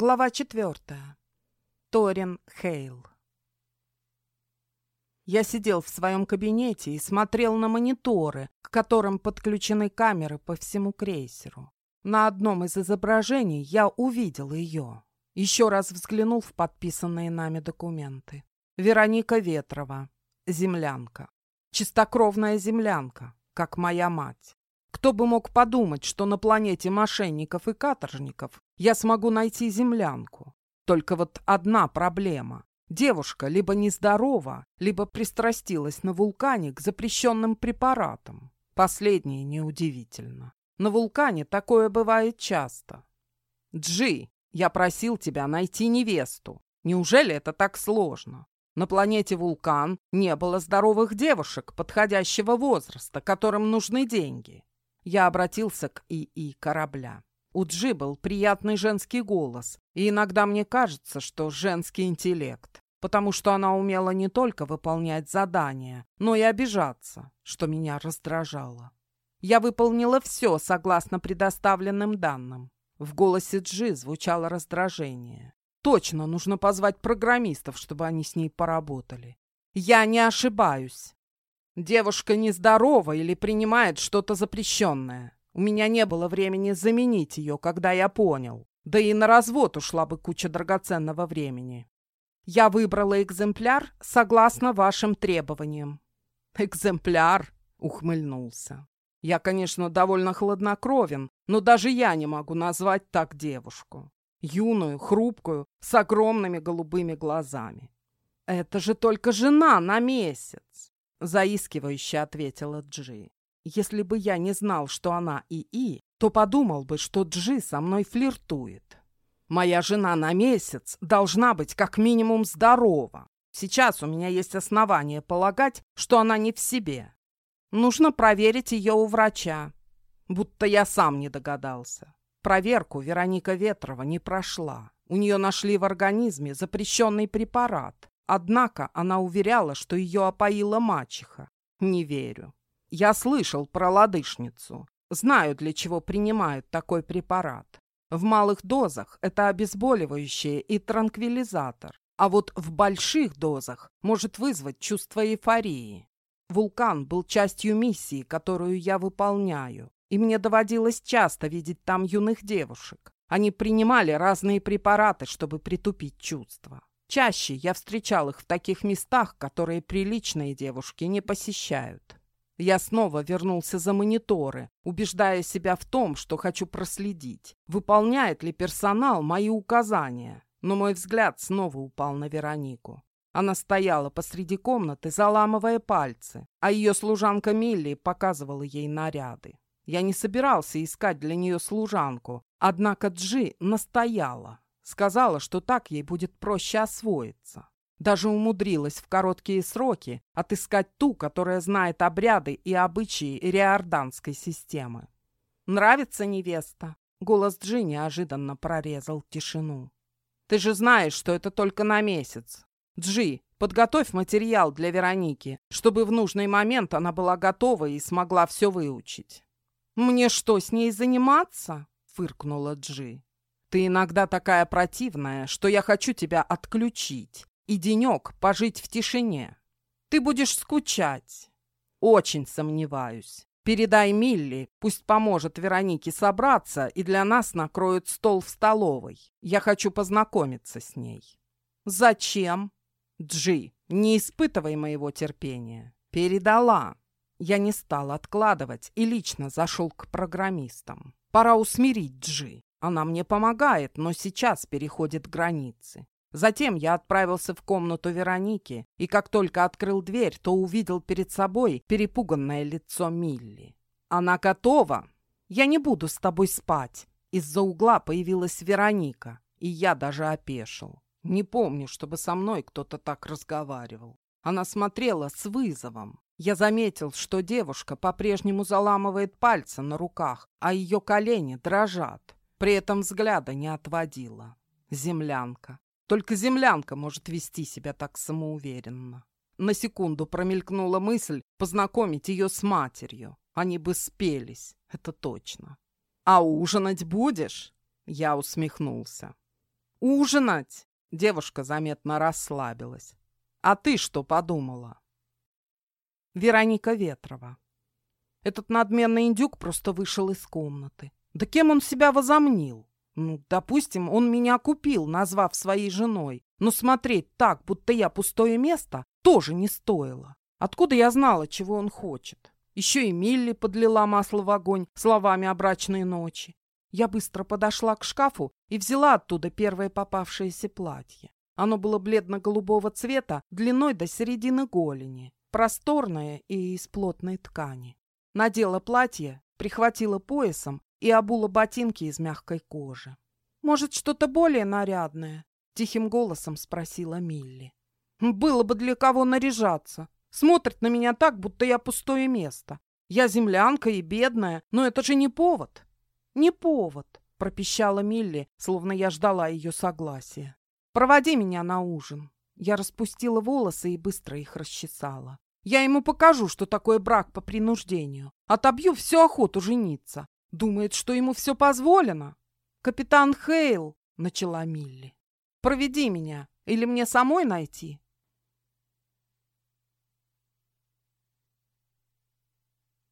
Глава четвертая. Торин Хейл. Я сидел в своем кабинете и смотрел на мониторы, к которым подключены камеры по всему крейсеру. На одном из изображений я увидел ее. Еще раз взглянул в подписанные нами документы. Вероника Ветрова. Землянка. Чистокровная землянка, как моя мать. Кто бы мог подумать, что на планете мошенников и каторжников я смогу найти землянку. Только вот одна проблема. Девушка либо нездорова, либо пристрастилась на вулкане к запрещенным препаратам. Последнее неудивительно. На вулкане такое бывает часто. Джи, я просил тебя найти невесту. Неужели это так сложно? На планете Вулкан не было здоровых девушек подходящего возраста, которым нужны деньги. Я обратился к ИИ корабля. У Джи был приятный женский голос, и иногда мне кажется, что женский интеллект, потому что она умела не только выполнять задания, но и обижаться, что меня раздражало. Я выполнила все согласно предоставленным данным. В голосе Джи звучало раздражение. Точно нужно позвать программистов, чтобы они с ней поработали. Я не ошибаюсь. Девушка нездорова или принимает что-то запрещенное. У меня не было времени заменить ее, когда я понял. Да и на развод ушла бы куча драгоценного времени. Я выбрала экземпляр согласно вашим требованиям. Экземпляр, ухмыльнулся. Я, конечно, довольно хладнокровен, но даже я не могу назвать так девушку. Юную, хрупкую, с огромными голубыми глазами. Это же только жена на месяц. Заискивающе ответила Джи. Если бы я не знал, что она ИИ, то подумал бы, что Джи со мной флиртует. Моя жена на месяц должна быть как минимум здорова. Сейчас у меня есть основания полагать, что она не в себе. Нужно проверить ее у врача. Будто я сам не догадался. Проверку Вероника Ветрова не прошла. У нее нашли в организме запрещенный препарат, Однако она уверяла, что ее опоила мачеха. Не верю. Я слышал про лодышницу. Знаю, для чего принимают такой препарат. В малых дозах это обезболивающее и транквилизатор, а вот в больших дозах может вызвать чувство эйфории. Вулкан был частью миссии, которую я выполняю, и мне доводилось часто видеть там юных девушек. Они принимали разные препараты, чтобы притупить чувства. Чаще я встречал их в таких местах, которые приличные девушки не посещают. Я снова вернулся за мониторы, убеждая себя в том, что хочу проследить, выполняет ли персонал мои указания. Но мой взгляд снова упал на Веронику. Она стояла посреди комнаты, заламывая пальцы, а ее служанка Милли показывала ей наряды. Я не собирался искать для нее служанку, однако Джи настояла. Сказала, что так ей будет проще освоиться. Даже умудрилась в короткие сроки отыскать ту, которая знает обряды и обычаи риорданской системы. «Нравится невеста?» Голос Джи неожиданно прорезал тишину. «Ты же знаешь, что это только на месяц. Джи, подготовь материал для Вероники, чтобы в нужный момент она была готова и смогла все выучить». «Мне что, с ней заниматься?» — фыркнула Джи. Ты иногда такая противная, что я хочу тебя отключить и денек пожить в тишине. Ты будешь скучать. Очень сомневаюсь. Передай Милли, пусть поможет Веронике собраться и для нас накроют стол в столовой. Я хочу познакомиться с ней. Зачем? Джи, не испытывай моего терпения. Передала. Я не стал откладывать и лично зашел к программистам. Пора усмирить Джи. Она мне помогает, но сейчас переходит границы. Затем я отправился в комнату Вероники, и как только открыл дверь, то увидел перед собой перепуганное лицо Милли. «Она готова! Я не буду с тобой спать!» Из-за угла появилась Вероника, и я даже опешил. Не помню, чтобы со мной кто-то так разговаривал. Она смотрела с вызовом. Я заметил, что девушка по-прежнему заламывает пальцы на руках, а ее колени дрожат. При этом взгляда не отводила. Землянка. Только землянка может вести себя так самоуверенно. На секунду промелькнула мысль познакомить ее с матерью. Они бы спелись, это точно. «А ужинать будешь?» Я усмехнулся. «Ужинать!» Девушка заметно расслабилась. «А ты что подумала?» Вероника Ветрова. Этот надменный индюк просто вышел из комнаты. Да кем он себя возомнил? Ну, допустим, он меня купил, назвав своей женой. Но смотреть так, будто я пустое место, тоже не стоило. Откуда я знала, чего он хочет? Еще и Милли подлила масло в огонь словами о брачной ночи. Я быстро подошла к шкафу и взяла оттуда первое попавшееся платье. Оно было бледно-голубого цвета, длиной до середины голени, просторное и из плотной ткани. Надела платье, прихватила поясом и обула ботинки из мягкой кожи. «Может, что-то более нарядное?» — тихим голосом спросила Милли. «Было бы для кого наряжаться. Смотрит на меня так, будто я пустое место. Я землянка и бедная, но это же не повод». «Не повод», — пропищала Милли, словно я ждала ее согласия. «Проводи меня на ужин». Я распустила волосы и быстро их расчесала. Я ему покажу, что такое брак по принуждению. Отобью всю охоту жениться. Думает, что ему все позволено. «Капитан Хейл», — начала Милли, — «проведи меня, или мне самой найти?»